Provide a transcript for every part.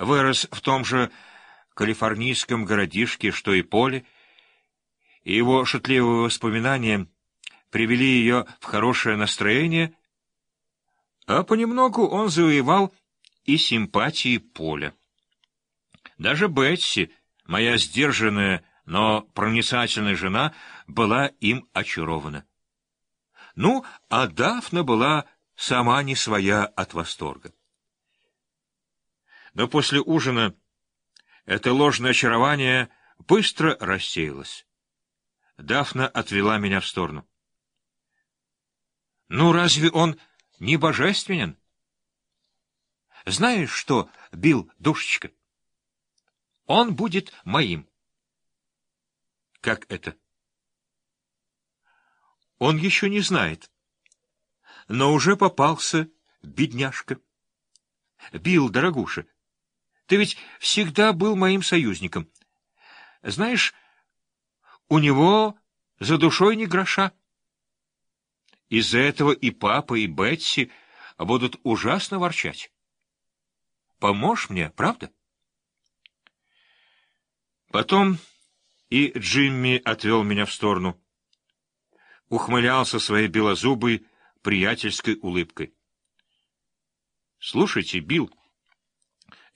вырос в том же калифорнийском городишке, что и Поле, и его шутливые воспоминания привели ее в хорошее настроение, а понемногу он завоевал и симпатии Поля. Даже Бетси, моя сдержанная, но проницательная жена, была им очарована. Ну, а Дафна была сама не своя от восторга. Но после ужина это ложное очарование быстро рассеялось. Дафна отвела меня в сторону. «Ну, разве он не божественен?» «Знаешь что, Бил, душечка? Он будет моим». «Как это?» «Он еще не знает, но уже попался, бедняжка. Бил, дорогуша, ты ведь всегда был моим союзником. Знаешь, у него за душой не гроша. Из-за этого и папа, и Бетси будут ужасно ворчать. Поможешь мне, правда? Потом и Джимми отвел меня в сторону. Ухмылялся своей белозубой приятельской улыбкой. — Слушайте, Билл,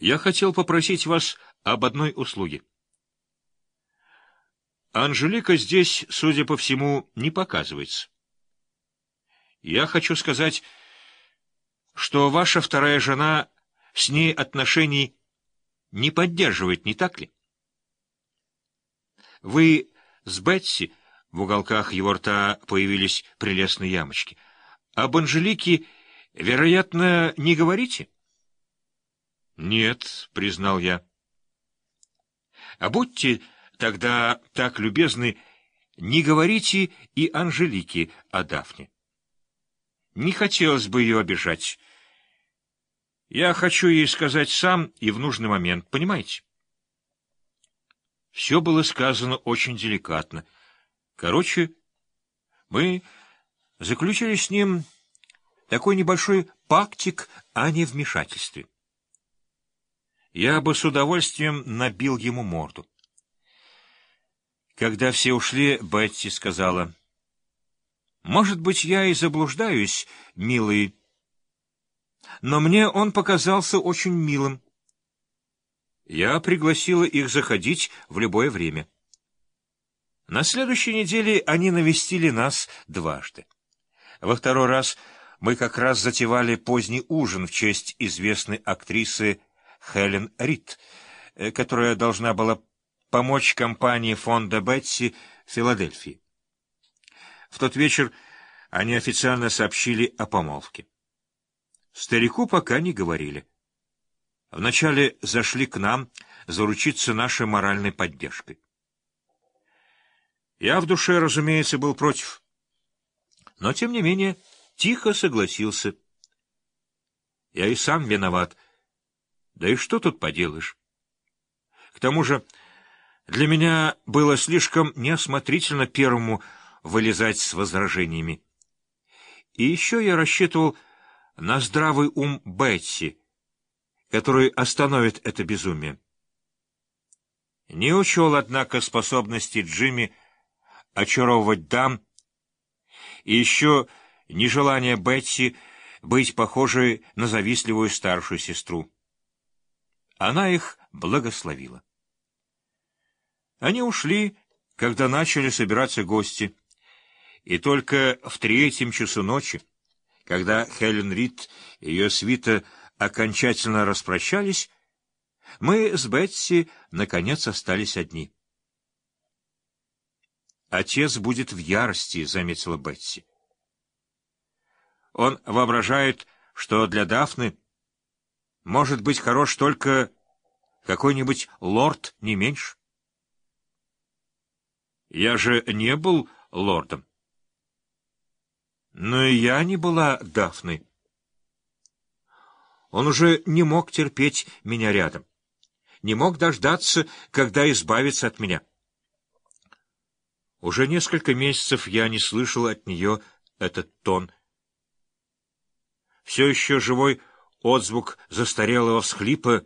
я хотел попросить вас об одной услуге. Анжелика здесь, судя по всему, не показывается. Я хочу сказать, что ваша вторая жена с ней отношений не поддерживает, не так ли? Вы с Бетси, в уголках его рта появились прелестные ямочки, об Анжелике, вероятно, не говорите? —— Нет, — признал я. — А будьте тогда так любезны, не говорите и Анжелике о Дафне. Не хотелось бы ее обижать. Я хочу ей сказать сам и в нужный момент, понимаете? Все было сказано очень деликатно. Короче, мы заключили с ним такой небольшой пактик о невмешательстве я бы с удовольствием набил ему морду. Когда все ушли, Бетти сказала, «Может быть, я и заблуждаюсь, милый, но мне он показался очень милым. Я пригласила их заходить в любое время. На следующей неделе они навестили нас дважды. Во второй раз мы как раз затевали поздний ужин в честь известной актрисы Хелен Рид, э, которая должна была помочь компании фонда Бетси в Филадельфии. В тот вечер они официально сообщили о помолвке. Старику пока не говорили. Вначале зашли к нам заручиться нашей моральной поддержкой. Я в душе, разумеется, был против. Но, тем не менее, тихо согласился. Я и сам виноват — да и что тут поделаешь? К тому же для меня было слишком неосмотрительно первому вылезать с возражениями. И еще я рассчитывал на здравый ум Бетси, который остановит это безумие. Не учел, однако, способности Джимми очаровывать дам, и еще нежелание Бетси быть похожей на завистливую старшую сестру. Она их благословила. Они ушли, когда начали собираться гости, и только в третьем часу ночи, когда Хелен Рид и ее свита окончательно распрощались, мы с Бетси наконец остались одни. «Отец будет в ярости», — заметила Бетси. «Он воображает, что для Дафны может быть хорош только какой-нибудь лорд, не меньше. Я же не был лордом. Но и я не была Дафной. Он уже не мог терпеть меня рядом, не мог дождаться, когда избавится от меня. Уже несколько месяцев я не слышал от нее этот тон. Все еще живой отзвук застарелого всхлипа